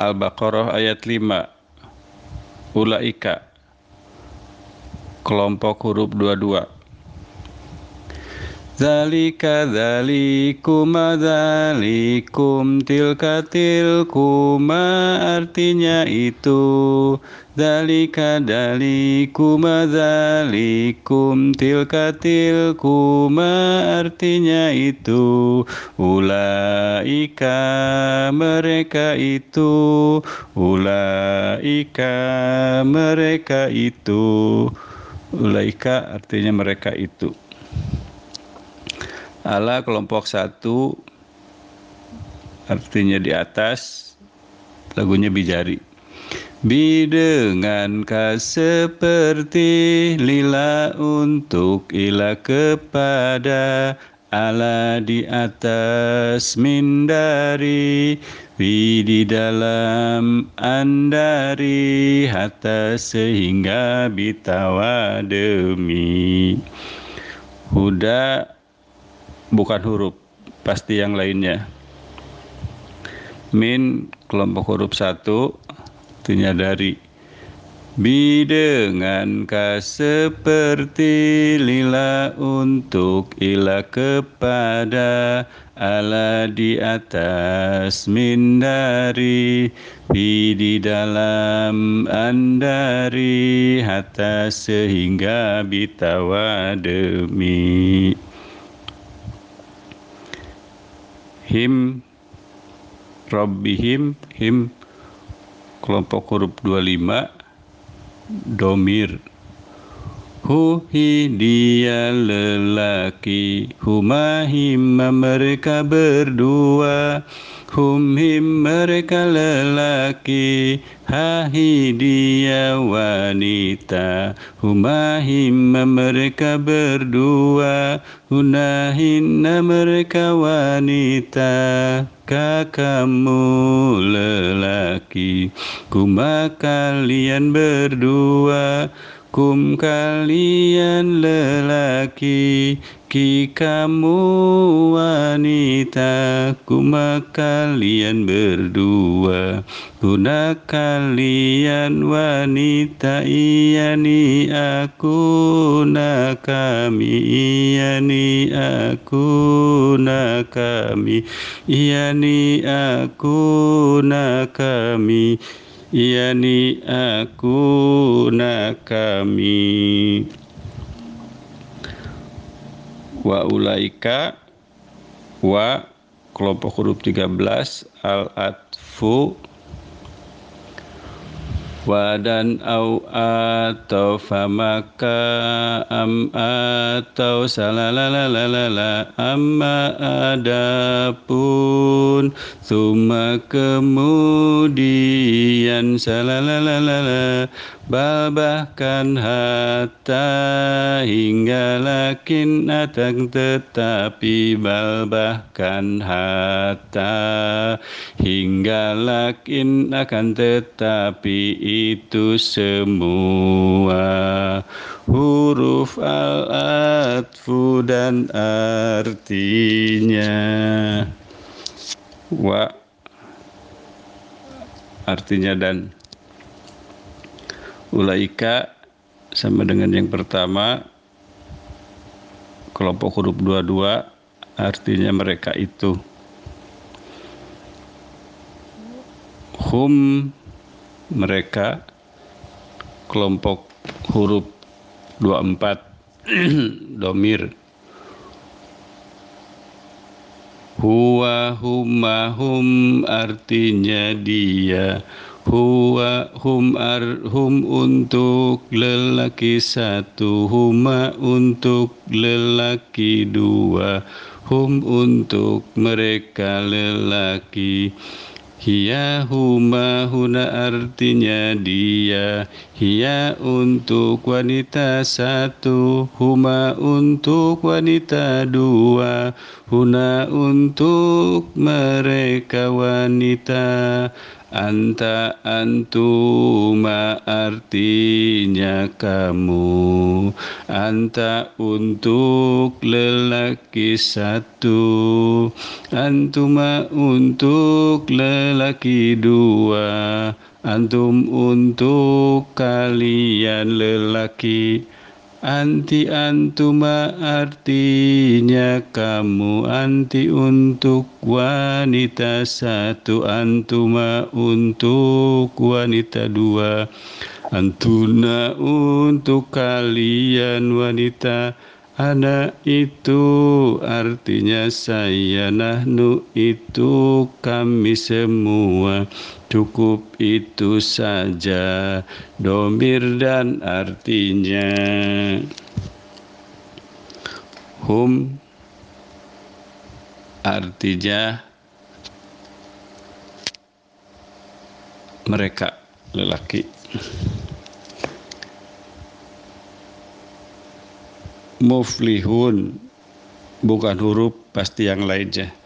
Al-Baqarah ayat 5 Ulaika. Kelompok huruf 22 Zalika zalikum zalikum tilka tilkuma artinya itu. Zalika dalikum zalikum tilka tilkuma artinya itu. Ulaika mereka itu. Ulaika mereka itu. Ulaika artinya mereka itu ala kelompok satu artinya di atas lagunya bijari. Bidengan seperti lila untuk ila kepada ala di atas mindari Wi di dalam andari hatta sehingga bitawa demi. Huda bukan huruf pasti yang lainnya. Min kelompok huruf satu artinya dari. Bi dengan ka seperti lila untuk ila kepada ala di atas min dari. Bi di dalam andari hatta sehingga bitawa demi him rabbihim him kelompok huruf 25 domir hu hi dia lelaki huma mereka berdua. Hum him mereka lelaki hahi dia wanita. Huma mereka berdua Hunahinna mereka wanita. Kakamu lelaki Kuma kalian berdua Kum kalian lelaki Ki kamu wanita. Kuma kalian berdua Kuna kalian wanita Iyani aku na kami Iyani aku na kami Iyani aku na kami yakni aku nak kami. Wa ulaika wa kelompok huruf 13 al atfu wadan au atau famaka am atau salalalalala amma adapun. Suma kemudian salalalala bahkan hatta hingga lakin atang tetapi bal bahkan hatta hingga lakin akan tetapi itu semua. Huruf al-atfu dan artinya. Wa. Artinya dan ulaika sama dengan yang pertama kelompok huruf dua-dua artinya mereka itu. Hum mereka kelompok huruf 24 domir. Huwa huma hum artinya dia huwa hum ar hum untuk lelaki satu huma untuk lelaki dua hum untuk mereka lelaki. Hiya huma huna artinya dia. Hiya untuk wanita satu Huma untuk wanita dua Huna untuk mereka wanita Anta antuma artinya kamu. Anta untuk lelaki satu. Antuma untuk lelaki dua. Antum untuk kalian lelaki Anti antuma artinya kamu Anti untuk wanita. Satu Antuma untuk wanita dua Antuna untuk kalian wanita Ana itu artinya saya. Nahnu itu kami semua. Cukup itu saja. Domir dan artinya. Hum artinya mereka lelaki muflihun. Bukan huruf pasti yang lainnya